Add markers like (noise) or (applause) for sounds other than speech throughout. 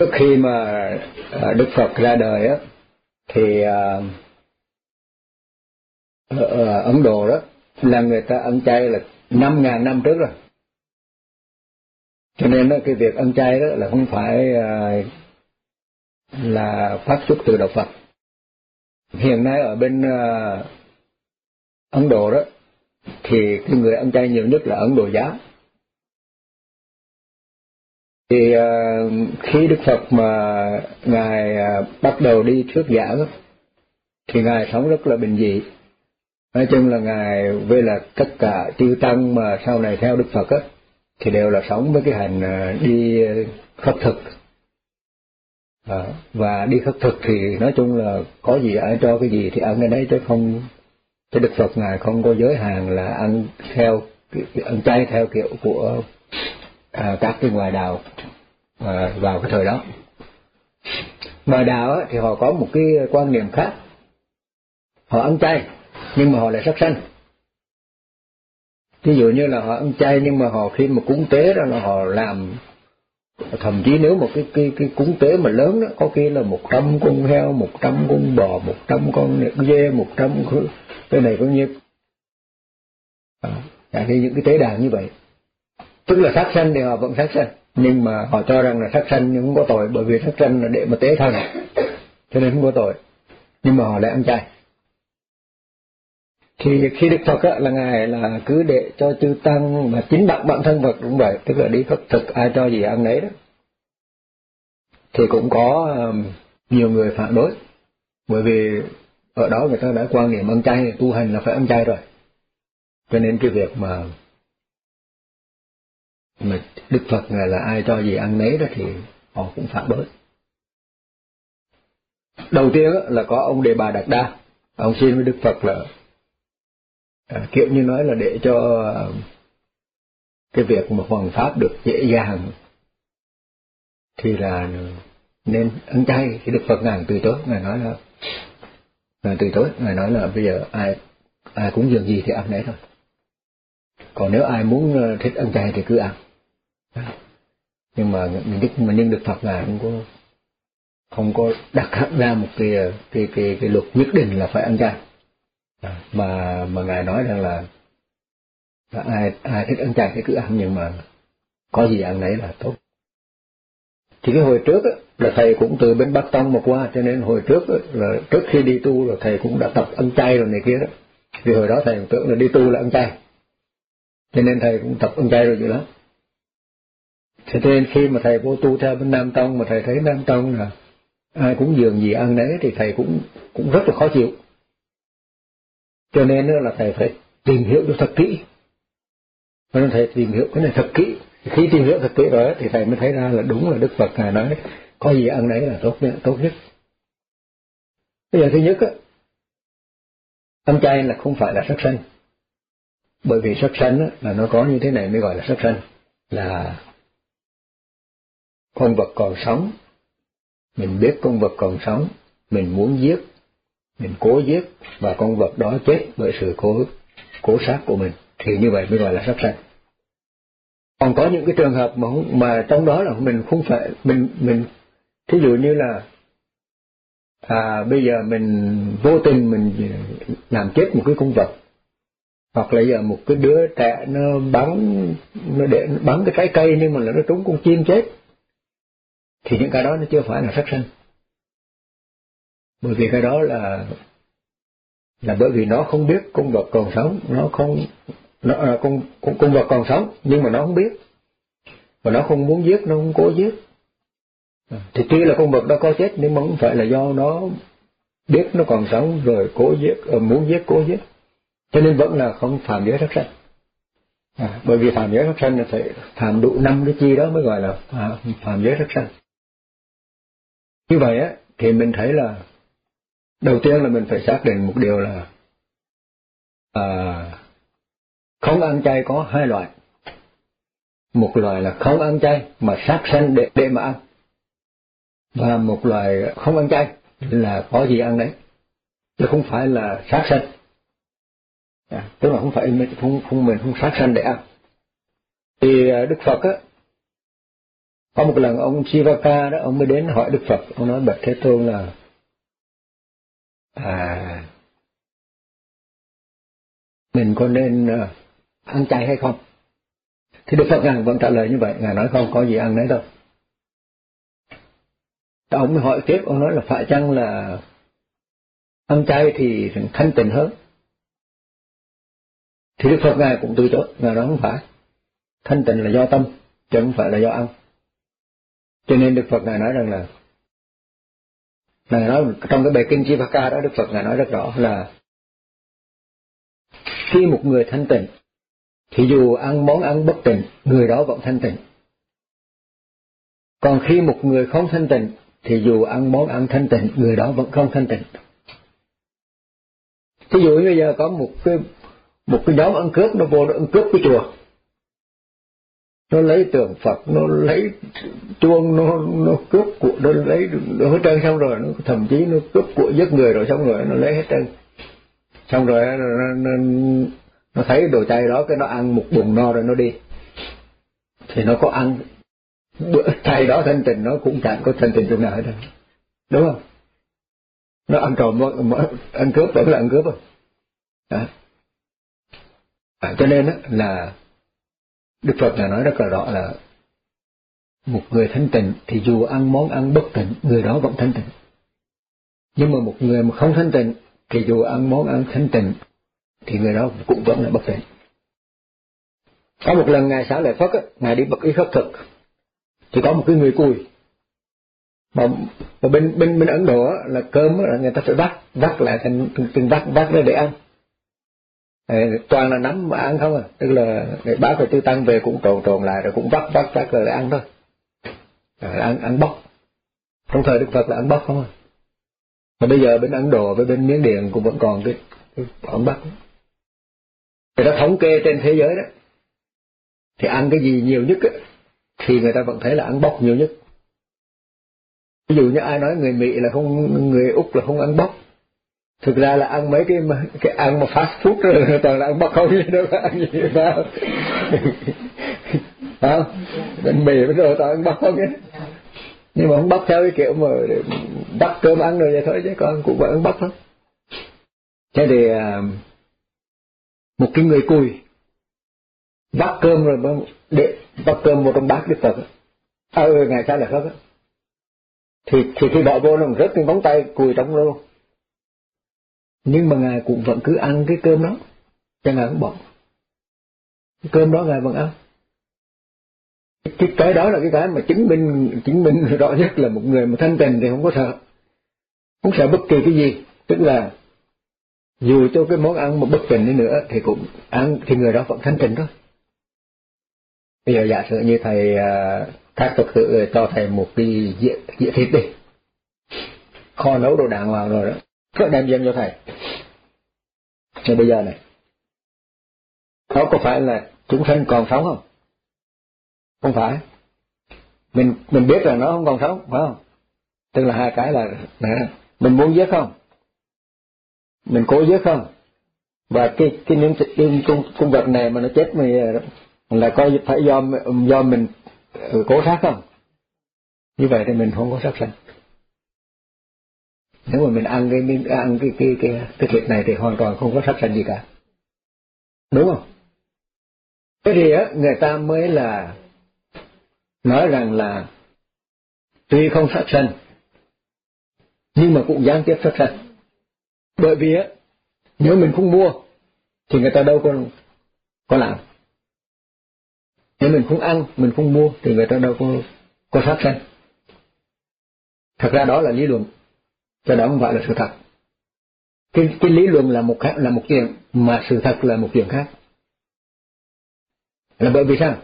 trước khi mà à, Đức Phật ra đời á thì à, ở Ấn Độ đó là người ta ăn chay là năm ngàn năm trước rồi. Cho nên đó, cái việc ăn chay đó là không phải à, là phát xuất từ đạo Phật. Hiện nay ở bên à, Ấn Độ đó thì cái người ăn chay nhiều nhất là Ấn Độ giáo thì uh, khi Đức Phật mà ngài uh, bắt đầu đi thuyết giảng thì ngài sống rất là bình dị. Nói chung là ngài với là tất cả chư tăng mà sau này theo Đức Phật á thì đều là sống với cái hành ờ, đi khất thực. À, và đi khất thực thì nói chung là có gì ai cho cái gì thì ăn cái đấy chứ không chứ Đức Phật ngài không có giới hạn là ăn theo ăn chay theo kiểu của à, các cái ngoài đạo à, vào cái thời đó. Mà đạo thì họ có một cái quan niệm khác. Họ ăn chay nhưng mà họ lại sát sanh. Ví dụ như là họ ăn chay nhưng mà họ khi mà cúng tế đó là họ làm thậm chí nếu một cái cái cái cúng tế mà lớn đó có khi là một trăm con heo một trăm con bò một trăm con dê một trăm cái này cũng như à, những cái tế đàn như vậy. Tức là sát sanh thì họ vẫn sát sanh nhưng mà họ cho rằng là sát sanh nhưng không có tội bởi vì sát sanh là để mà tế thần cho nên không có tội. Nhưng mà họ lại ăn chay. Thì khi Đức Phật á, là ngài là cứ để cho chư tăng mà chính bản bản thân Phật cũng vậy. Tức là đi khất thực ai cho gì ăn đấy đó. Thì cũng có um, nhiều người phản đối. Bởi vì ở đó người ta đã quan niệm ăn chay tu hành là phải ăn chay rồi. Cho nên cái việc mà mà Đức Phật ngài là ai cho gì ăn nấy đó thì họ cũng phản đối. Đầu tiên là có ông Đề Bà Đạt Đa, ông xin với Đức Phật là à, kiểu như nói là để cho à, cái việc mà hoàn pháp được dễ dàng thì là nên ăn chay. Thì Đức Phật ngài từ chối ngài nói là ngài từ chối ngài nói là bây giờ ai ai cũng dường gì thì ăn đấy thôi. Còn nếu ai muốn à, thích ăn chay thì cứ ăn nhưng mà đức mà nhưng được phật ngài không có không có đặt hẳn ra một cái cái cái cái luật nhất định là phải ăn chay. Mà mà ngài nói rằng là, là ai ai thích ăn chay thì cứ ăn nhưng mà có gì ăn nấy là tốt. Thì cái hồi trước á, là thầy cũng từ bên bắc tông mà qua cho nên hồi trước á, là trước khi đi tu là thầy cũng đã tập ăn chay rồi này kia đó. Vì hồi đó thầy tưởng là đi tu là ăn chay. Cho nên thầy cũng tập ăn chay rồi vậy đó. Thế nên khi mà thầy vô tu theo bên Nam Tông mà thầy thấy Nam Tông là ai cũng dường gì ăn nấy thì thầy cũng cũng rất là khó chịu. Cho nên nữa là thầy phải tìm hiểu cho thật kỹ. Cho nên thầy tìm hiểu cái này thật kỹ. Khi tìm hiểu thật kỹ rồi thì thầy mới thấy ra là đúng là Đức Phật Ngài nói có gì ăn nấy là tốt nhất. Tốt nhất. Bây giờ thứ nhất á, ăn chay là không phải là sắc sanh. Bởi vì sắc sanh á, là nó có như thế này mới gọi là sắc sanh. Là con vật còn sống. Mình biết con vật còn sống. Mình muốn giết. Mình cố giết. Và con vật đó chết bởi sự cố cố sát của mình. Thì như vậy mới gọi là sát sanh. Còn có những cái trường hợp mà mà trong đó là mình không phải mình mình thí dụ như là à bây giờ mình vô tình mình làm chết một cái con vật. Hoặc là giờ một cái đứa trẻ nó bắn nó để bắn cái trái cây nhưng mà là nó trúng con chim chết thì những cái đó nó chưa phải là sát sanh. Bởi vì cái đó là là bởi vì nó không biết con vật còn sống nó không nó à, con, con con vật còn sống nhưng mà nó không biết. Và nó không muốn giết nó không cố giết. À, thì tuy là con vật đó có chết nhưng mà không phải là do nó biết nó còn sống rồi cố giết ờ, muốn giết cố giết. Cho nên vẫn là không phạm giới sát sanh. À, bởi vì phạm giới sát sanh là phải phạm đủ năm cái chi đó mới gọi là à, phạm giới sát sanh như vậy á, thì mình thấy là đầu tiên là mình phải xác định một điều là à, không ăn chay có hai loại. Một loại là không ăn chay mà sát sanh để, để mà ăn. Và một loại không ăn chay là có gì ăn đấy. Chứ không phải là sát sanh. À, tức là không phải mình không, không mình không sát sanh để ăn. Thì à, Đức Phật á, có một lần ông Sivaka đó, ông mới đến hỏi Đức Phật. Ông nói, bạch Thế Tôn là à mình có nên à, ăn chay hay không? Thì Đức Phật ngài vẫn trả lời như vậy. Ngài nói, không có gì ăn đấy đâu. Ông mới hỏi tiếp. Ông nói là phải chăng là ăn chay thì thanh tịnh hơn? Thì Đức Phật ngài cũng từ chối. Ngài nói, không phải. Thanh tịnh là do tâm, chứ không phải là do ăn cho nên Đức Phật ngài nói rằng là, ngài nói trong cái bài kinh Jivaka đó, Đức Phật ngài nói rất rõ là khi một người thanh tịnh, thì dù ăn món ăn bất tịnh, người đó vẫn thanh tịnh. Còn khi một người không thanh tịnh, thì dù ăn món ăn thanh tịnh, người đó vẫn không thanh tịnh. Ví dụ như bây giờ có một cái một cái nhóm ăn cướp, nó vô nó ăn cướp cái chùa nó lấy tượng Phật nó lấy chuông nó nó cướp của nó lấy nó hết trơn xong rồi nó thậm chí nó cướp của giết người rồi xong rồi nó lấy hết trơn. Xong rồi nó, nó, nó thấy đồ chay đó cái nó ăn một bụng no rồi nó đi. Thì nó có ăn. Bữa chay đó thanh tình nó cũng chẳng có thanh tình chỗ nào hết đâu. Đúng không? Nó ăn trộm ăn cướp vẫn là ăn cướp à. À, cho nên là Đức Phật là nói rất là rõ là một người thanh tịnh thì dù ăn món ăn bất tịnh, người đó vẫn thanh tịnh. Nhưng mà một người mà không thanh tịnh thì dù ăn món ăn thanh tịnh thì người đó cũng vẫn là bất tịnh. Có một lần Ngài xá lợi Phất, Ngài đi bậc ý khất thực, thì có một cái người cùi. Mà, mà bên bên bên Ấn Độ là cơm là người ta phải vắt vắt lại thành từng vắt vắt ra để ăn toàn là nắm mà ăn không à. Tức là bác của tư tăng về cũng trồn trồn lại rồi cũng vắt vắt vắt rồi lại ăn thôi. Rồi ăn ăn bóc. Trong thời đức phật là ăn bóc không à. Mà bây giờ bên ấn độ với bên miến điện cũng vẫn còn cái, cái ăn bóc người ta thống kê trên thế giới đó thì ăn cái gì nhiều nhất á, thì người ta vẫn thấy là ăn bóc nhiều nhất. Ví dụ như ai nói người mỹ là không người úc là không ăn bóc thực ra là ăn mấy cái cái ăn mà fast food rồi (laughs) toàn là ăn bắp không (laughs) gì đâu ăn gì đó không? Bánh mì bánh rồi toàn ăn bắp không ấy nhưng mà không bắt theo cái kiểu mà bắt cơm ăn rồi vậy thôi, chứ con cũng vẫn ăn bắp thôi thế thì à, một cái người cùi bắt cơm rồi để bắt cơm một trong bát đức phật ờ ngày sau là khớp thì thì khi bỏ vô nó rất cái móng tay cùi trong luôn nhưng mà ngài cũng vẫn cứ ăn cái cơm đó. Cho ngài không bỏ. Cái cơm đó ngài vẫn ăn. Cái cái đó là cái cái mà chứng minh chứng minh rõ nhất là một người mà thanh tịnh thì không có sợ. Không sợ bất kỳ cái gì. Tức là dù cho cái món ăn mà bất tịnh đi nữa thì cũng ăn thì người đó vẫn thanh tịnh thôi. Bây giờ giả sử như thầy à, các phật tử cho thầy một cái dĩa, dĩa thịt đi. Kho nấu đồ đàng vào rồi đó đem dân cho thầy. Nhưng bây giờ này, đó có phải là chúng sanh còn sống không? Không phải. Mình mình biết là nó không còn sống, phải không? Tức là hai cái là nè mình muốn giết không? Mình cố giết không? Và cái cái những cái cung cung vật này mà nó chết mình, là coi phải do do mình ừ, cố sát không? Như vậy thì mình không có sát sanh nếu mà mình ăn cái miếng ăn cái cái cái cái thịt này thì hoàn toàn không có sát sanh gì cả. Đúng không? Thế thì á, người ta mới là nói rằng là tuy không sát sanh nhưng mà cũng gián tiếp sát sanh bởi vì á, nếu mình không mua, thì người ta đâu có có làm. Nếu mình không ăn, mình không mua, thì người ta đâu có có sát sanh thật ra đó là lý luận cho đó không phải là sự thật. Cái, cái lý luận là một khác là một chuyện mà sự thật là một chuyện khác. Là bởi vì sao?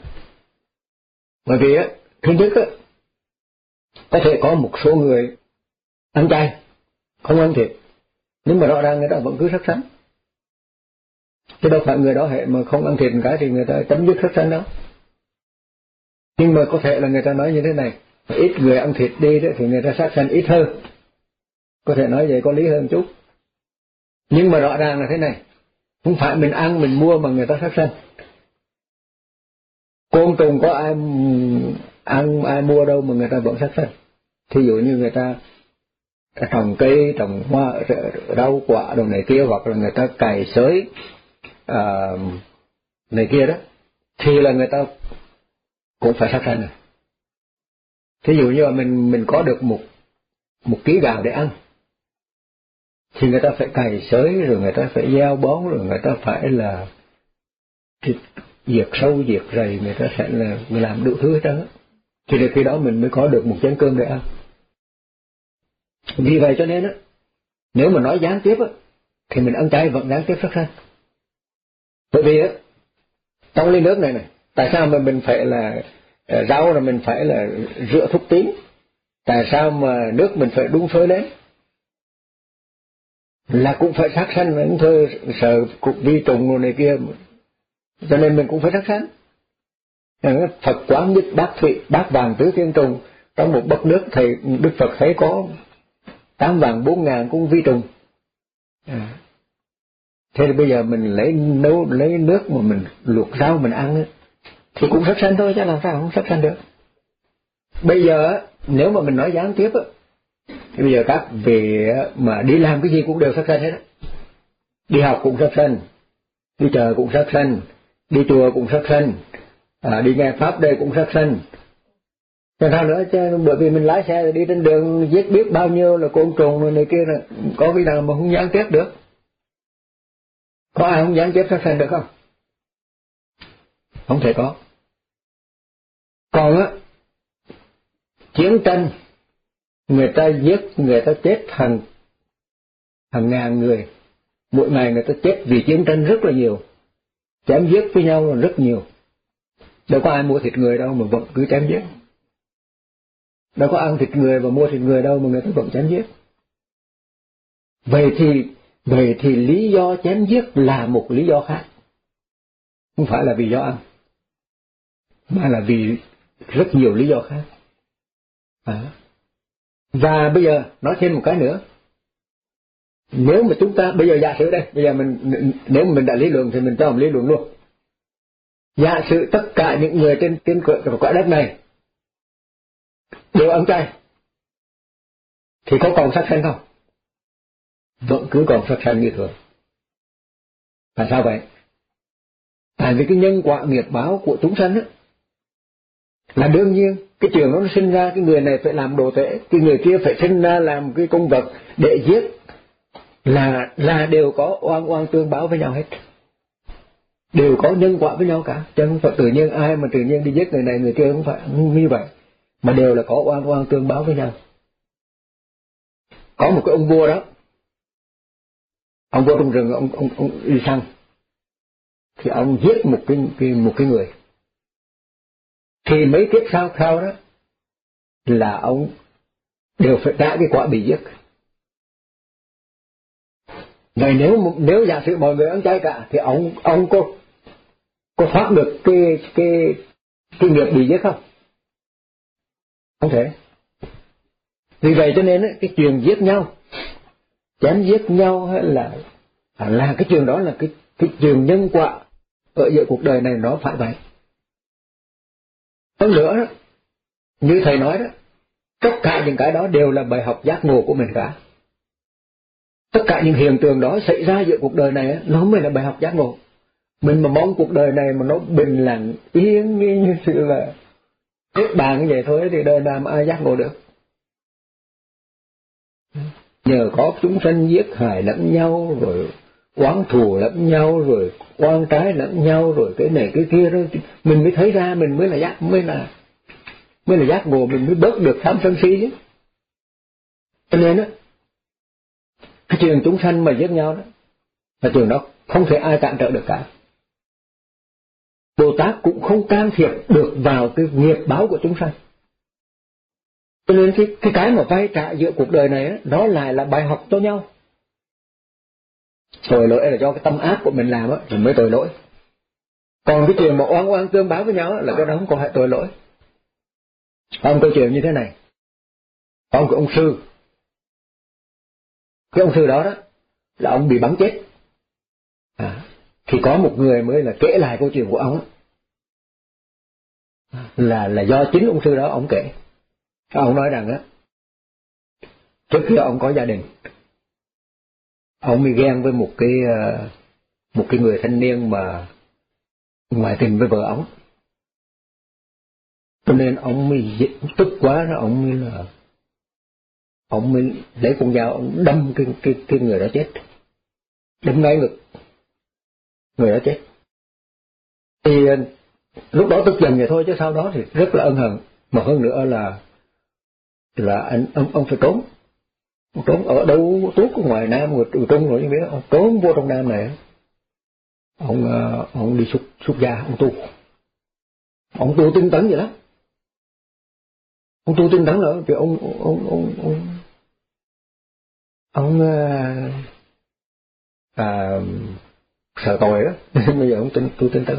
Bởi vì á thứ nhất á có thể có một số người ăn chay không ăn thịt nhưng mà rõ ràng người ta vẫn cứ sắc sắn chứ đâu phải người đó hệ mà không ăn thịt cái thì người ta chấm dứt sắc sanh đó. Nhưng mà có thể là người ta nói như thế này ít người ăn thịt đi đó thì người ta sát sanh ít hơn có thể nói vậy có lý hơn chút. Nhưng mà rõ ràng là thế này. Không phải mình ăn mình mua mà người ta sát sanh. Côn trùng có ai ăn ai mua đâu mà người ta vẫn sát sanh. Thí dụ như người ta trồng cây trồng hoa rau quả đồ này kia hoặc là người ta cày sới uh, này kia đó thì là người ta cũng phải sát sanh. Rồi thí dụ như là mình mình có được một một ký gạo để ăn thì người ta phải cày sới, rồi người ta phải gieo bón, rồi người ta phải là diệt, sâu diệt, rầy, người ta sẽ là người làm đủ thứ hết trơn thì đến khi đó mình mới có được một chén cơm để ăn. Vì vậy cho nên á, nếu mà nói gián tiếp á, thì mình ăn chay vẫn gián tiếp rất hơn bởi vì á, trong ly nước này này, tại sao mà mình phải là ờ, rau là mình phải là rửa thuốc tím? Tại sao mà nước mình phải đun sôi lên? Là cũng phải sát sanh mà thơ sợ cục vi trùng rồi này kia. Cho nên mình cũng phải sát sanh. Ờ, Phật quán nhất bát thụy bát vàng tứ thiên trùng. Trong một bậc nước thì Đức Phật thấy có tám vàng, bốn ngàn cũng vi trùng. À. thế thì bây giờ mình lấy nấu, lấy nước mà mình luộc rau mình ăn thì cũng sát sanh thôi, chứ làm sao không sát sanh được. Bây giờ nếu mà mình nói gián tiếp Thế bây giờ các vị mà đi làm cái gì cũng đều sát sanh hết á. Đi học cũng sát sanh đi chợ cũng sát sanh đi chùa cũng sát sanh à, đi nghe pháp đây cũng sát sanh. Còn sao nữa chứ bởi vì mình lái xe đi trên đường giết biết bao nhiêu là côn trùng rồi này kia là có cái nào mà không gián tiếp được. Có ai không gián tiếp sát sanh được không? Không thể có. Còn á chiến tranh người ta giết, người ta chết hàng hàng ngàn người. Mỗi ngày người ta chết vì chiến tranh rất là nhiều. Chém giết với nhau là rất nhiều. Đâu có ai mua thịt người đâu mà vẫn cứ chém giết. Đâu có ăn thịt người và mua thịt người đâu mà người ta vẫn chém giết. Vậy thì vậy thì lý do chém giết là một lý do khác. Không phải là vì do ăn, mà là vì rất nhiều lý do khác. À và bây giờ nói thêm một cái nữa. Nếu mà chúng ta bây giờ giả sử đây bây giờ mình nếu mà mình đã lý luận thì mình cho một lý luận luôn. Giả sử tất cả những người trên trên quả đất này đều ăn chay thì có còn sát sanh không? Vẫn cứ còn sát sanh như thường. Tại sao vậy? Tại vì cái nhân quả nghiệp báo của chúng sanh ấy, là đương nhiên cái trường nó sinh ra cái người này phải làm đồ tệ cái người kia phải sinh ra làm cái công vật để giết. Là là đều có oan oan tương báo với nhau hết. Đều có nhân quả với nhau cả. Chứ không phải tự nhiên ai mà tự nhiên đi giết người này người kia không phải như vậy. Mà đều là có oan oan tương báo với nhau. Có một cái ông vua đó. Ông vua trong rừng ông ông, ông đi săn thì ông giết một cái, cái một cái người thì mấy kiếp sau sau đó là ông đều phải trả cái quả bị giết. Vậy nếu nếu giả sử mọi người ăn chay cả, thì ông ông có có thoát được cái cái cái nghiệp bị giết không? Không thể. Vì vậy cho nên cái chuyện giết nhau, chém giết nhau hay là là cái chuyện đó là cái cái chuyện nhân quả ở giữa cuộc đời này nó phải vậy hơn nữa đó, như thầy nói đó tất cả những cái đó đều là bài học giác ngộ của mình cả. Tất cả những hiện tượng đó xảy ra giữa cuộc đời này nó mới là bài học giác ngộ. Mình mà mong cuộc đời này mà nó bình lặng yên như sự là kết bạn như vậy thôi thì đời nào mà ai giác ngộ được. Nhờ có chúng sanh giết hại lẫn nhau rồi quán thù lẫn nhau rồi quan trái lẫn nhau rồi cái này cái kia đó mình mới thấy ra mình mới là giác mới là mới là giác ngộ mình mới bớt được tham sân si chứ cho nên á cái chuyện chúng sanh mà giết nhau đó là chuyện đó không thể ai cản trở được cả Bồ Tát cũng không can thiệp được vào cái nghiệp báo của chúng sanh. Cho nên cái, cái cái mà vay trả giữa cuộc đời này đó nó lại là bài học cho nhau. Tội lỗi là do cái tâm ác của mình làm á, rồi mới tội lỗi. Còn cái chuyện mà oan oan tương báo với nhau á, là cái đó không có hại tội lỗi. Ông câu chuyện như thế này. Ông của ông sư. Cái ông sư đó đó, là ông bị bắn chết. À, thì có một người mới là kể lại câu chuyện của ông là là do chính ông sư đó ông kể ông nói rằng á trước khi ông có gia đình ông bị ghen với một cái ờ, một cái người thanh niên mà ngoại tình với vợ ông. Cho nên ông mới tức quá đó, ông mới là, ông mới lấy con dao, ông đâm cái cái cái người đó chết. Đâm ngay ngực người đó chết. Thì ờ, lúc đó tức giận vậy thôi, chứ sau đó thì rất là ân hận. Mà hơn nữa là là anh, ông ông phải trốn trốn ở đâu? Tuốt ở ngoài nam người trung rồi như biết ông trốn vô trong nam này. Ông ờ, ông đi xuất xuất gia ông tu. Ông tu tinh tấn vậy đó. Ông tu tinh tấn nữa vì ông ông ông ông ông, ông à, à, sợ tội đó. (laughs) Bây giờ ông tin tu tinh tấn.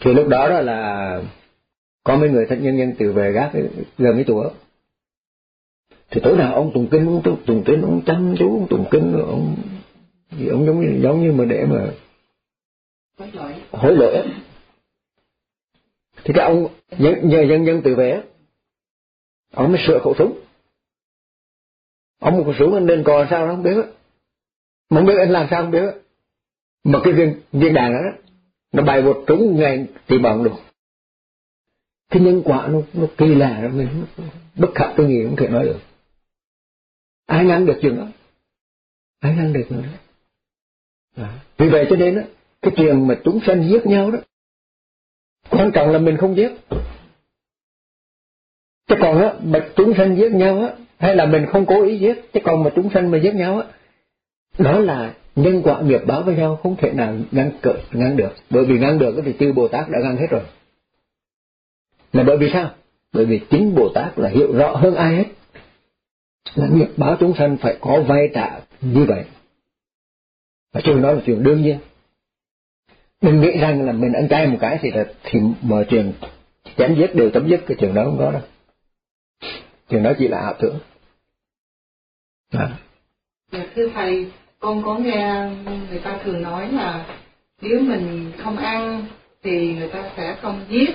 Thì lúc đó đó là có mấy người thân nhân nhân từ về gác gần cái chùa thì tối nào ông tụng kinh ông tụng kinh ông chăm chú ông tụng kinh ông thì ông giống như giống như mà để mà hối lỗi thì cái ông nhờ, nhờ dân dân từ về ông mới sửa khẩu súng. Ông một khẩu súng anh nên còn sao nó không biết mà không biết anh làm sao không biết mà cái viên viên đạn đó nó bay một trúng ngay thì bằng được cái nhân quả nó nó kỳ lạ mình bất khả tư nghị không thể nói được ai ngăn được chuyện đó? Ai ngăn được nữa đó. vì vậy cho nên đó, cái chuyện mà chúng sanh giết nhau đó quan trọng là mình không giết. Chứ còn á mà chúng sanh giết nhau á hay là mình không cố ý giết chứ còn mà chúng sanh mà giết nhau á đó là nhân quả nghiệp báo với nhau không thể nào ngăn cự ngăn được. Bởi vì ngăn được thì chư bồ tát đã ngăn hết rồi. Là bởi vì sao? Bởi vì chính bồ tát là hiểu rõ hơn ai hết là nghiệp báo chúng sanh phải có vay trả như vậy. Và tôi nói là chuyện đương nhiên. Đừng nghĩ rằng là mình ăn chay một cái thì là thì mọi chuyện chém giết đều chấm dứt, cái chuyện đó không có đâu. Chuyện đó chỉ là ảo tưởng. À. dạ thưa thầy, con có nghe người ta thường nói là nếu mình không ăn thì người ta sẽ không giết.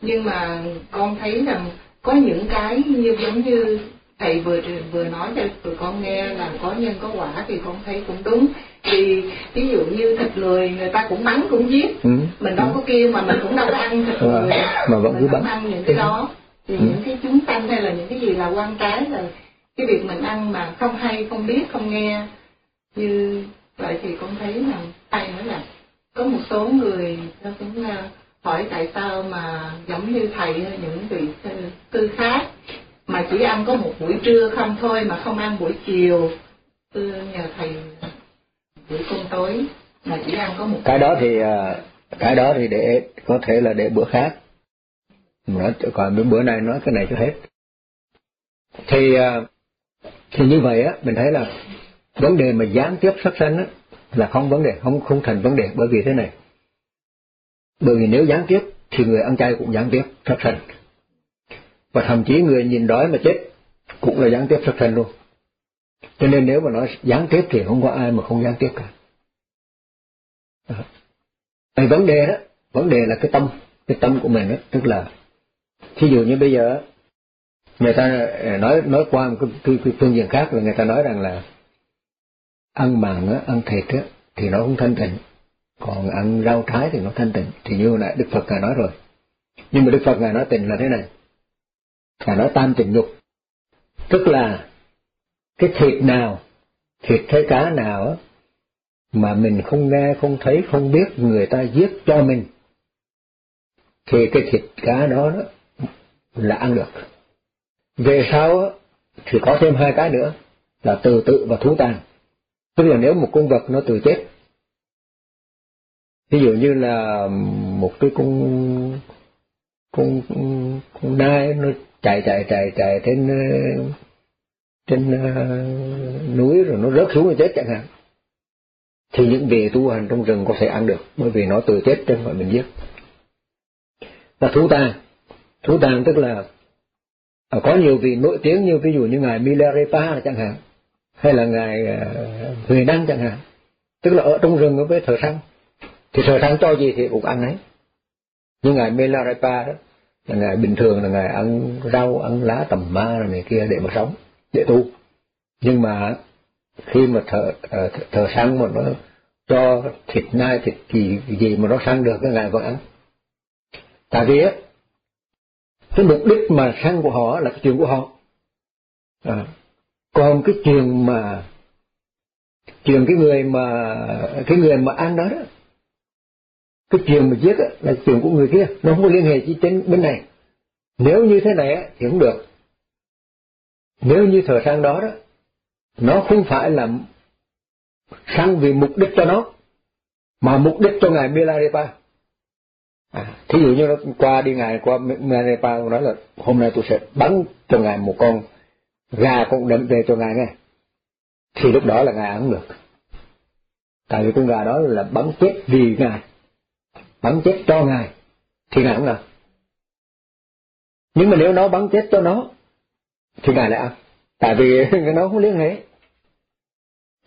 Nhưng mà con thấy rằng có những cái như giống như thầy vừa vừa nói cho tụi con nghe là có nhân có quả thì con thấy cũng đúng. Thì ví dụ như thịt người người ta cũng bắn cũng giết. Ừ. mình đâu có kêu mà mình cũng đâu có ăn thịt người mà vẫn mình không ăn những cái đó. Thì ừ. những cái chúng sanh hay là những cái gì là quan trái là cái việc mình ăn mà không hay không biết không nghe. Như vậy thì con thấy là thầy nói là có một số người nó cũng à, hỏi tại sao mà giống như thầy hay những vị sư khác mà chỉ ăn có một buổi trưa không thôi mà không ăn buổi chiều. Thưa nhờ thầy buổi cơm tối mà chỉ ăn có một cái đó thì à, cái đó thì để có thể là để bữa khác. Nói còn bữa nay nói cái này cho hết. Thì à, thì như vậy á mình thấy là vấn đề mà gián tiếp sát sanh á là không vấn đề không không thành vấn đề bởi vì thế này. Bởi vì nếu gián tiếp thì người ăn chay cũng gián tiếp sát sanh và thậm chí người nhìn đói mà chết cũng là gián tiếp sát sanh luôn. Cho nên nếu mà nói gián tiếp thì không có ai mà không gián tiếp cả. Vậy vấn đề đó vấn đề là cái tâm cái tâm của mình đó. Tức là thí dụ như bây giờ người ta à, nói nói qua một cái, cái, cái phương diện khác là người ta nói rằng là ăn mặn á, ăn thịt á, thì nó không thanh tịnh. Còn ăn rau trái thì nó thanh tịnh. Thì như hồi nãy Đức Phật ngài nói rồi. Nhưng mà Đức Phật ngài nói tịnh là thế này là nói tam tình dục tức là cái thịt nào thịt thấy cá nào mà mình không nghe không thấy không biết người ta giết cho mình thì cái thịt cá đó, là ăn được. Về sau thì có thêm hai cái nữa là từ tự và thú tàn. Tức là nếu một con vật nó tự chết ví dụ như là một cái con con con nai nó chạy chạy chạy chạy trên ờ, trên uh, núi rồi nó rớt xuống rồi chết chẳng hạn. Thì những vị tu hành trong rừng có thể ăn được bởi vì nó tự chết trên mà mình giết là thú tàng thú tàng tức là ờ, có nhiều vị nổi tiếng như ví dụ như ngài Milarepa chẳng hạn hay là ngài uh, Huệ Đăng chẳng hạn. Tức là ở trong rừng với thợ săn. Thì thợ săn cho gì thì cũng ăn ấy. Như ngài Milarepa đó là ngài bình thường là ngài ăn rau ăn lá tầm ma rồi này kia để mà sống để tu. Nhưng mà khi mà thợ ờ, thợ, sang săn mà nó cho thịt nai thịt gì gì mà nó săn được cái ngài vẫn ăn. Tại vì á cái mục đích mà săn của họ là cái chuyện của họ. À, còn cái chuyện mà chuyện cái người mà cái người mà ăn đó, đó cái chuyện mà giết là chuyện của người kia nó không có liên hệ gì trên bên này. Nếu như thế này thì không được. Nếu như thờ sang đó đó nó không phải là sang vì mục đích cho nó mà mục đích cho ngài Milarepa. À, thí dụ như nó qua đi ngài qua Milarepa nói là hôm nay tôi sẽ bắn cho ngài một con gà con đệm về cho ngài nghe. Thì lúc đó là ngài ăn được. Tại vì con gà đó là bắn chết vì ngài bắn chết cho ngài thì ngài không làm nhưng mà nếu nó bắn chết cho nó thì ngài lại ăn. Tại vì (laughs) nó không liên hệ.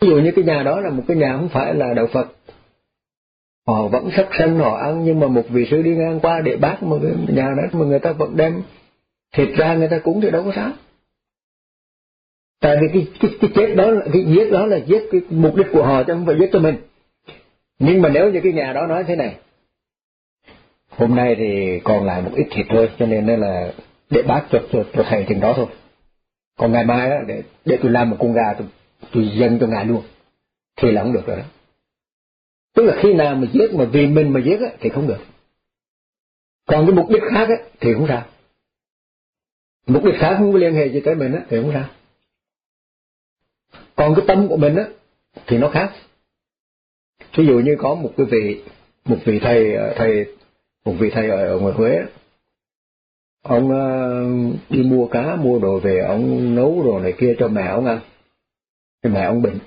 Ví dụ như cái nhà đó là một cái nhà không phải là đạo Phật. Họ vẫn sắc sân họ ăn nhưng mà một vị sư đi ngang qua để bác mà cái nhà đó mà người ta vẫn đem thịt ra người ta cúng thì đâu có sao. Tại vì cái cái, cái chết đó cái giết đó là giết cái mục đích của họ chứ không phải giết cho mình. Nhưng mà nếu như cái nhà đó nói thế này hôm nay thì còn lại một ít thịt thôi cho nên là để bác cho cho, cho thầy chừng đó thôi. Còn ngày mai đó để để tôi làm một con gà tôi tôi dâng cho ngài luôn. Thì là không được rồi đó. Tức là khi nào mà giết mà vì mình mà giết á, thì không được. Còn cái mục đích khác á, thì không sao. Mục đích khác không có liên hệ gì tới mình á, thì không sao. Còn cái tâm của mình á thì nó khác. Ví dụ như có một cái vị một vị thầy ờ, thầy một vị thầy ở ngoài Huế. Ông uh, đi mua cá mua đồ về ông nấu đồ này kia cho mẹ ông ăn. Thì mẹ ông bệnh.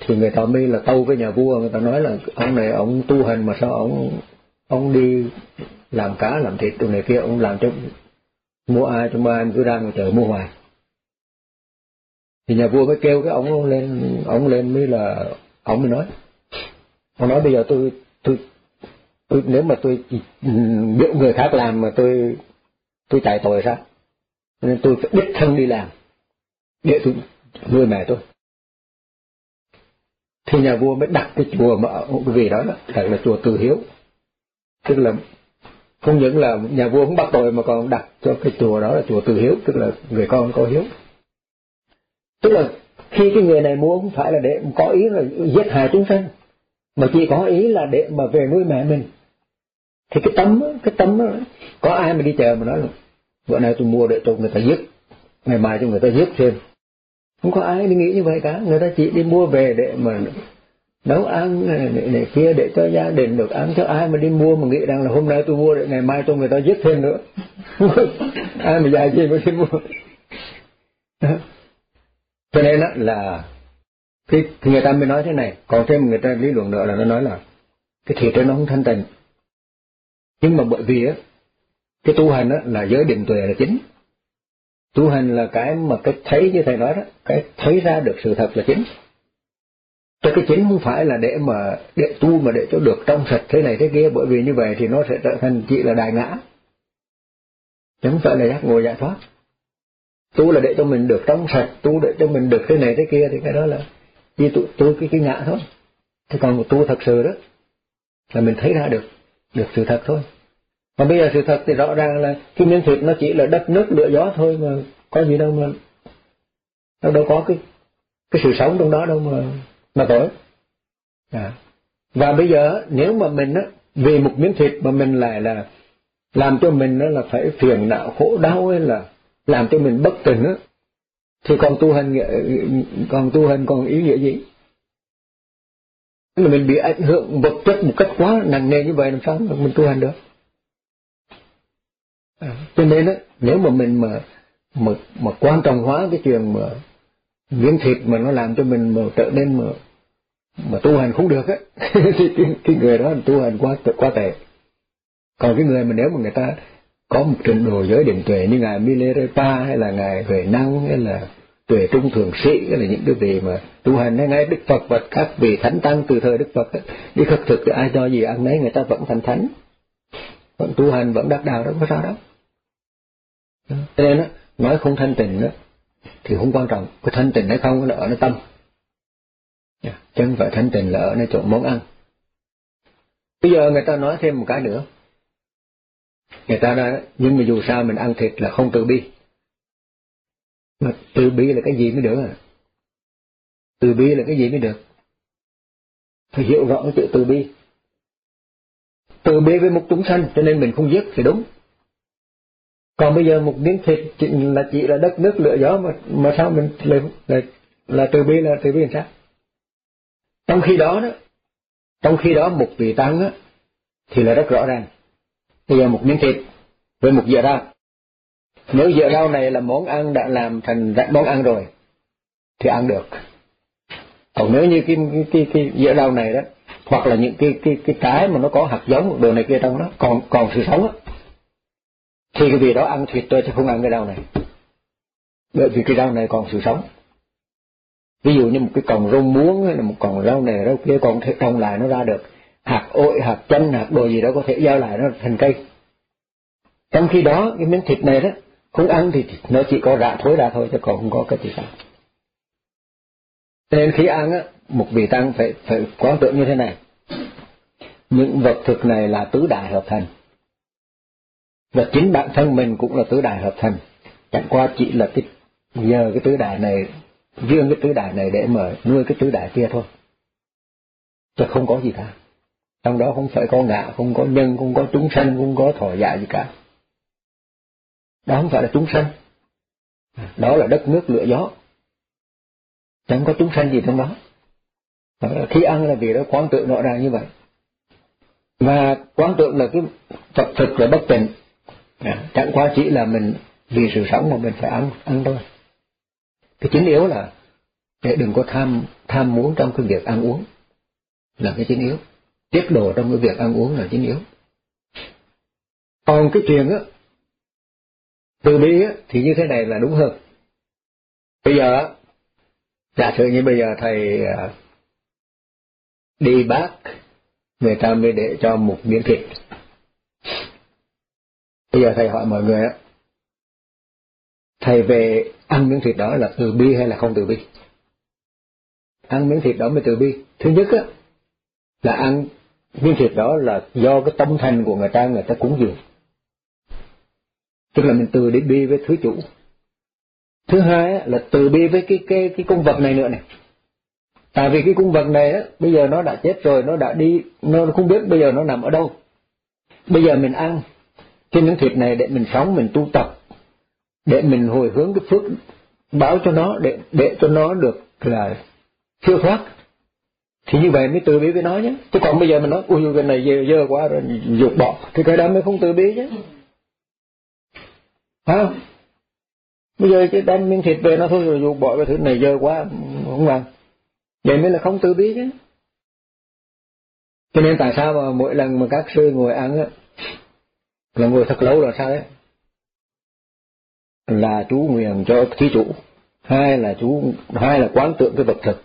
Thì người ta mới là tâu với nhà vua người ta nói là ông này ông tu hành mà sao ông ông đi làm cá làm thịt đồ này kia ông làm cho mua ai cho mua ai cứ ra ngoài chợ mua hoài. Thì nhà vua mới kêu cái ông lên ông lên mới là ông mới nói. Ông nói bây giờ tôi tôi tôi, nếu mà tôi ừ, biểu người khác làm mà tôi tôi chạy tội sao? Nên tôi phải đích thân đi làm. Để tôi nuôi mẹ tôi. Thì nhà vua mới đặt cái chùa mà cái vị đó đặt là chùa từ hiếu. Tức là, không những là nhà vua không bắt tội mà còn đặt cho cái chùa đó là chùa từ hiếu, tức là người con có hiếu. Tức là khi cái người này mua không phải là để có ý là giết hại chúng sanh, mà chỉ có ý là để mà về nuôi mẹ mình thì cái tấm cái tấm có ai mà đi chờ mà nói là bữa nay tôi mua để cho người ta giết ngày mai cho người ta giết thêm. Không có ai đi nghĩ như vậy cả. Người ta chỉ đi mua về để mà nấu ăn này, này, kia để cho gia đình được ăn. Cho ai mà đi mua mà nghĩ rằng là hôm nay tôi mua để ngày mai cho người ta giết thêm nữa. (laughs) Ai mà dài gì mà đi mua? (laughs) Cho nên đó là cái người ta mới nói thế này còn thêm người ta lý luận nữa là nó nói là cái thịt đó nó không thanh tịnh nhưng mà bởi vì á cái tu hành á là giới định tuệ là chính. Tu hành là cái mà cái thấy như thầy nói đó cái thấy ra được sự thật là chính. Cho cái chính không phải là để mà để tu mà để cho được trong sạch thế này thế kia bởi vì như vậy thì nó sẽ trở thành chỉ là đại ngã. Chứ không phải là giác ngồi giải thoát. Tu là để cho mình được trong sạch tu để cho mình được thế này thế kia thì cái đó là chỉ tu, tu cái cái ngã thôi. Thế còn một tu thật sự đó là mình thấy ra được được sự thật thôi. Mà bây giờ sự thật thì rõ ràng là cái miếng thịt nó chỉ là đất nước lửa gió thôi mà có gì đâu mà nó đâu có cái cái sự sống trong đó đâu mà mà tội. À. và bây giờ nếu mà mình á, vì một miếng thịt mà mình lại là làm cho mình nó là phải phiền não khổ đau hay là làm cho mình bất tỉnh á, thì còn tu hành còn tu hành còn ý nghĩa gì? Là mình bị ảnh hưởng vật chất một cách quá nặng nề như vậy làm sao mà mình tu hành được? À, cho nên đó, nếu mà mình mà mà mà quan trọng hóa cái chuyện mà miếng thịt mà nó làm cho mình mà trở nên mà mà tu hành không được á (laughs) thì cái, cái người đó tu hành quá quá tệ. Còn cái người mà nếu mà người ta có một trình độ giới định tuệ như ngài Milarepa hay là ngài Huệ Năng hay là tuệ trung thường sĩ là những cái vị mà tu hành hay ngay Đức Phật và các vị thánh tăng từ thời Đức Phật đi khất thực thì ai cho gì ăn nấy người ta vẫn thành thánh. Vẫn tu hành vẫn đắc đạo đâu có sao đâu. Cho nên đó, nói không thanh tịnh đó thì không quan trọng cái thanh tịnh hay không là ở nơi tâm. Dạ, Chân phải thanh tịnh là ở nơi chỗ món ăn. Bây giờ người ta nói thêm một cái nữa. Người ta nói nhưng mà dù sao mình ăn thịt là không từ bi mà từ bi là cái gì mới được à? Từ bi là cái gì mới được? Phải hiểu rõ cái chữ từ bi. Từ bi với một chúng sanh cho nên mình không giết thì đúng. Còn bây giờ một miếng thịt là chỉ là đất nước lửa gió mà mà sao mình lại là, là từ bi là từ bi làm sao? Trong khi đó đó trong khi đó một vị tăng á thì là rất rõ ràng. Bây giờ một miếng thịt với một dĩa rau nếu dĩa rau này là món ăn đã làm thành món ăn rồi thì ăn được. Còn nếu như cái cái cái, cái dĩa rau này đó hoặc là những cái cái cái trái mà nó có hạt giống đồ này kia trong đó còn còn sự sống á thì cái vị đó ăn thịt tôi chứ không ăn cái rau này. Bởi vì cái rau này còn sự sống. Ví dụ như một cái còng rau muống hay là một còng rau này rau kia còn thể trồng lại nó ra được. Hạt ổi hạt chanh hạt đồ gì đó có thể giao lại nó thành cây. Trong khi đó cái miếng thịt này đó không ăn thì nó chỉ có rạ thối ra thôi, chứ còn không có cái gì cả. Nên khi ăn á, một vị tăng phải phải quán tưởng như thế này. Những vật thực này là tứ đại hợp thành. Và chính bản thân mình cũng là tứ đại hợp thành. Chẳng qua chỉ là cái giờ cái tứ đại này, riêng cái tứ đại này để mà nuôi cái tứ đại kia thôi. Chứ không có gì cả. Trong đó không phải có ngạ, không có nhân, không có chúng sanh, không có thọ dạ gì cả đó không phải là chúng sanh. Đó là đất nước lửa gió. Chẳng có chúng sanh gì trong đó. Khi ăn là vì đó, quán tượng rõ ràng như vậy. Và quán tượng là cái tập thực là bất tịnh. À, chẳng qua chỉ là mình vì sự sống mà mình phải ăn ăn thôi. Cái chính yếu là để đừng có tham tham muốn trong cái việc ăn uống là cái chính yếu. Tiết độ trong cái việc ăn uống là chính yếu. Còn cái chuyện á từ bi á, thì như thế này là đúng hơn. Bây giờ giả sử như bây giờ thầy à, đi bác, người ta mới để cho một miếng thịt. Bây giờ thầy hỏi mọi người á, thầy về ăn miếng thịt đó là từ bi hay là không từ bi? Ăn miếng thịt đó mới từ bi. Thứ nhất á, là ăn miếng thịt đó là do cái tâm thành của người ta người ta cúng dường tức là mình từ để bi với thứ chủ. Thứ hai là từ bi với cái cái cái cung vật này nữa này. Tại vì cái cung vật này á bây giờ nó đã chết rồi nó đã đi nó không biết bây giờ nó nằm ở đâu. Bây giờ mình ăn trên những thịt này để mình sống mình tu tập để mình hồi hướng cái phước báo cho nó để để cho nó được là siêu thoát. Thì như vậy mới từ bi với nó nhé. Chứ còn bây giờ mình nói ui cái này dơ, dơ quá rồi dục bỏ thì cái đó mới không từ bi chứ phải không? Bây giờ cái đem miếng thịt về nó thôi, rồi dục bỏ cái thứ này dơ quá, không ăn vậy mới là không tự biết chứ. Cho nên tại sao mà mỗi lần mà các sư ngồi ăn á, là ngồi thật lâu là sao đấy? Là chú nguyện cho thí chủ, hai là chú, hai là quán tượng cái vật thực,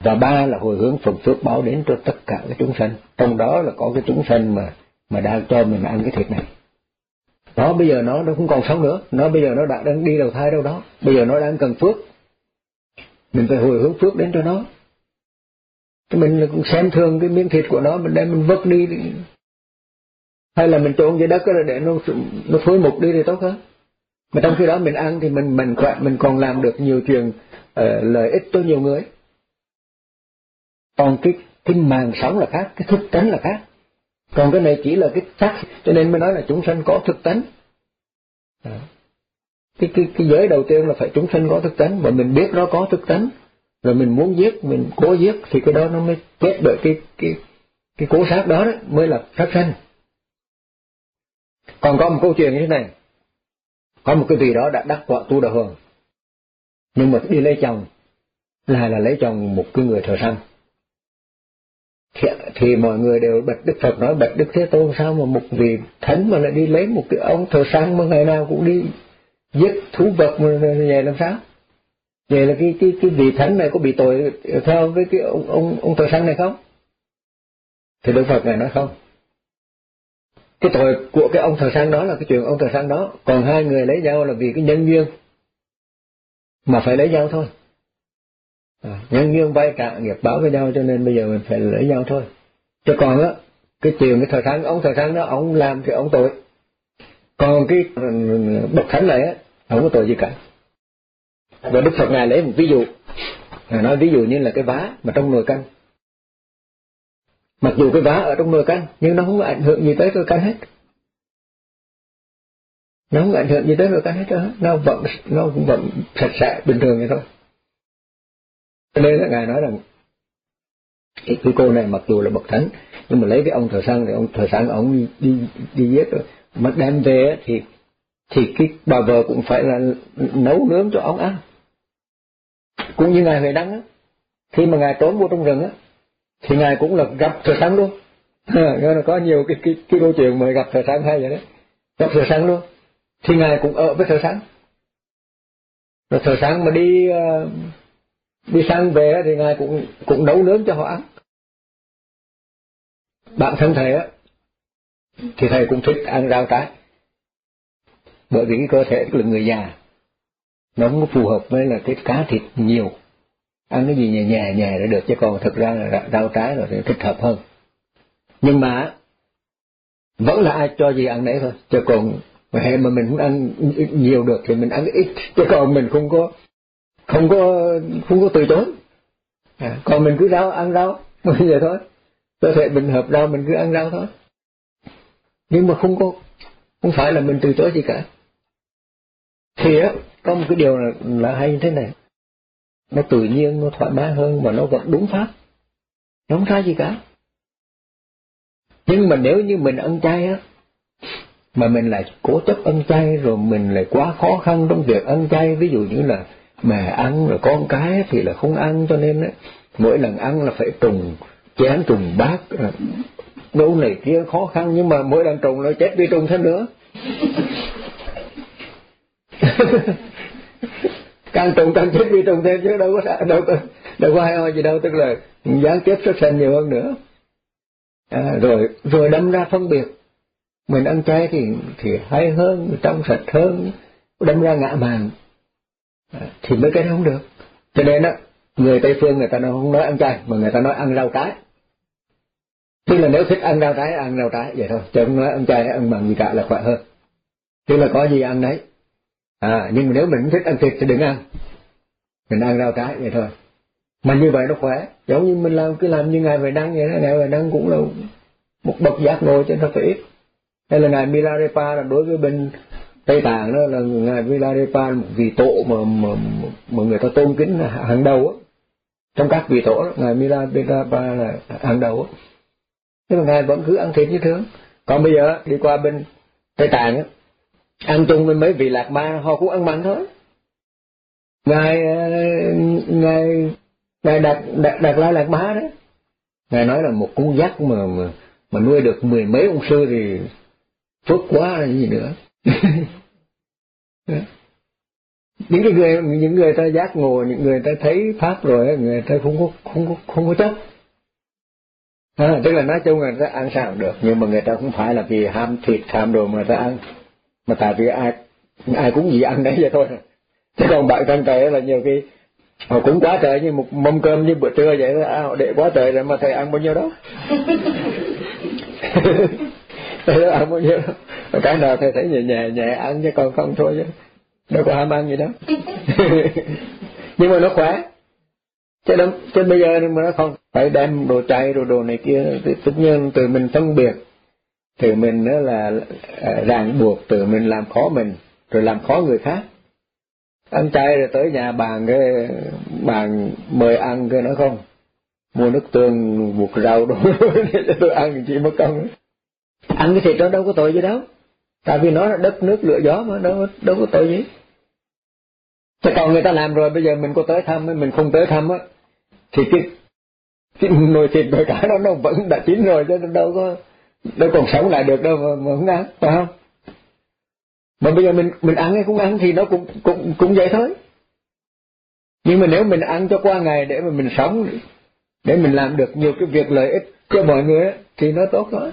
và ba là hồi hướng phần phước báo đến cho tất cả các chúng sanh. Trong đó là có cái chúng sanh mà mà đang cho mình ăn cái thịt này nó bây giờ nó nó không còn sống nữa. Nó bây giờ nó đã đang đi đầu thai đâu đó. Bây giờ nó đang cần phước. Mình phải hồi hướng phước đến cho nó. Mình cũng xem thường cái miếng thịt của nó mình đem mình vứt đi. Hay là mình trộn dưới đất là để nó nó phối mục đi thì tốt hơn. Mà trong khi đó mình ăn thì mình mình khỏe mình còn làm được nhiều chuyện uh, lợi ích cho nhiều người. Còn cái cái màng sống là khác cái thức tánh là khác còn cái này chỉ là cái xác cho nên mới nói là chúng sanh có thực tánh. Cái cái cái giới đầu tiên là phải chúng sanh có thực tánh mà mình biết nó có thực tánh rồi mình muốn giết mình cố giết thì cái đó nó mới chết bởi cái cái cái cố sát đó, đó mới là sát sanh. Còn có một câu chuyện như thế này. Có một cái vị đó đã đắc quả tu đà hường nhưng mà đi lấy chồng là là lấy chồng một cái người thờ săn thì, mọi người đều bạch đức phật nói bạch đức thế tôn sao mà một vị thánh mà lại đi lấy một cái ông thờ săn mà ngày nào cũng đi giết thú vật mà vậy làm sao? Vậy là cái cái cái vị thánh này có bị tội theo với cái ông ông ông thờ săn này không? Thì đức phật này nói không. Cái tội của cái ông thợ săn đó là cái chuyện ông thợ săn đó. Còn hai người lấy nhau là vì cái nhân duyên. Mà phải lấy nhau thôi. À, nhân duyên vay trả nghiệp báo với nhau cho nên bây giờ mình phải lấy nhau thôi cho còn á, cái chiều cái thời săn ông thời săn đó, ông làm thì ông tội. Còn cái ừ, bậc thánh này á, không có tội gì cả. Và đức phật ngài lấy một ví dụ. Ngài nói ví dụ như là cái vá mà trong nồi canh. Mặc dù cái vá ở trong nồi canh, nhưng nó không có ảnh hưởng gì tới nồi canh hết. Nó không ảnh hưởng gì tới nồi canh hết đó. nó vẫn, nó cũng vẫn sạch sẽ bình thường vậy thôi. Cho nên là ngài nói rằng cái, cái cô này mặc dù là bậc thánh nhưng mà lấy cái ông thợ săn thì ông thợ săn ông đi đi giết rồi. Mà đem về thì thì cái bà vợ cũng phải là nấu nướng cho ông ăn cũng như ngài huệ đăng á. Khi mà ngài trốn vô trong rừng á thì ngài cũng là gặp thợ săn luôn. Ờ, Nên là có nhiều cái cái cái câu chuyện mà gặp thợ săn hay vậy đấy gặp thợ săn luôn. Thì ngài cũng ở với thợ săn rồi thợ săn mà đi uh, đi sang về thì ngài cũng cũng nấu nướng cho họ ăn. Bạn thân thầy á, thì thầy cũng thích ăn rau trái. Bởi vì cái cơ thể là người già, nó không phù hợp với là cái cá thịt nhiều. Ăn cái gì nhẹ nhẹ nhẹ là được, chứ còn thực ra là rau trái là thích hợp hơn. Nhưng mà vẫn là ai cho gì ăn đấy thôi. Chứ còn hệ mà mình không ăn nhiều được thì mình ăn ít. Chứ còn mình không có không có không có từ chối. À, còn mình cứ rau ăn rau (laughs) bây giờ thôi. Cơ thể mình hợp rau mình cứ ăn rau thôi. Nhưng mà không có không phải là mình từ chối gì cả. Thì á có một cái điều là, là hay như thế này. Nó tự nhiên nó thoải mái hơn và nó vẫn đúng pháp. Nó không sai gì cả. Nhưng mà nếu như mình ăn chay á mà mình lại cố chấp ăn chay rồi mình lại quá khó khăn trong việc ăn chay ví dụ như là mẹ ăn rồi con cái thì là không ăn cho nên ấy, mỗi lần ăn là phải trùng chén trùng bát đâu này kia khó khăn nhưng mà mỗi lần trùng nó chết đi trùng thêm nữa. (laughs) Càng trùng càng chết đi trùng thêm chứ đâu có đâu có đâu có hay ho gì đâu tức là gián tiếp xuất sinh nhiều hơn nữa. À, rồi rồi đâm ra phân biệt. Mình ăn chay thì thì hay hơn trong sạch hơn đâm ra ngã màng À, thì mấy cái đó không được. Cho nên á, người tây phương người ta nó không nói ăn chay, mà người ta nói ăn rau trái. Tức là nếu thích ăn rau trái, ăn rau trái, vậy thôi. Chứ không nói ăn chay, ăn bằng gì cả là khỏe hơn. Tức là có gì ăn đấy. À nhưng mà nếu mình thích ăn thịt thì đừng ăn. Mình ăn rau trái, vậy thôi. Mà như vậy nó khỏe. Giống như mình làm, cứ làm như ngài về đăng vậy đó. Ngài về đăng cũng là một bậc giác ngộ cho nó phải ít. Hay là ngài Milarepa là đối với bên Tây Tạng đó là ngài Milarepa một vị tổ mà mà, mà người ta tôn kính hàng đầu á. Trong các vị tổ đó, ngài Milarepa là hàng đầu á. Nhưng mà ngài vẫn cứ ăn thịt như thường. Còn bây giờ đi qua bên Tây Tạng á ăn chung với mấy vị lạc ma họ cũng ăn mặn thôi. Ngài ờ, ngài ngài đặt đặt đặt lại lạc ma đấy ngài nói là một con dắt mà mà mà nuôi được mười mấy ông sư thì phước quá là gì nữa. (laughs) Dạ. những cái người những người ta giác ngộ những người ta thấy pháp rồi người ta không có không có không có chấp. À, tức là nói chung là người ta ăn sao được nhưng mà người ta cũng phải là vì ham thịt ham đồ mà người ta ăn. Mà tại vì ai ai cũng gì ăn đấy vậy thôi. Chứ còn bạn thân thầy là nhiều khi họ cũng quá trời như một mâm cơm như bữa trưa vậy đó. À, họ để quá trời rồi mà thầy ăn bao nhiêu đó? (laughs) thầy ăn bao nhiêu đó cái nào thầy thấy nhẹ nhẹ nhẹ ăn chứ còn không thôi chứ. Đâu có ham ăn gì đó (laughs) nhưng mà nó khỏe. Chứ đâu chứ bây giờ mà nó không phải đem đồ chay, đồ đồ này kia tất nhiên từ mình phân biệt. Từ mình đó là à, ràng buộc, tự mình làm khó mình, rồi làm khó người khác. Ăn chay rồi tới nhà bàn cái bàn mời ăn cái nó không? Mua nước tương, buộc rau đồ để (laughs) cho tôi ăn chỉ mất công ăn cái thịt đó đâu có tội gì đâu. Tại vì nó là đất nước lửa gió mà đâu đâu có tội gì. Chứ còn người ta làm rồi bây giờ mình có tới thăm mình không tới thăm á thì cái, cái nồi thịt nồi cá đó nó vẫn đã chín rồi chứ đâu có đâu còn sống lại được đâu mà, mà không ăn phải không? Mà bây giờ mình mình ăn hay không ăn thì nó cũng cũng cũng vậy thôi. Nhưng mà nếu mình ăn cho qua ngày để mà mình sống để mình làm được nhiều cái việc lợi ích cho mọi người thì nó tốt thôi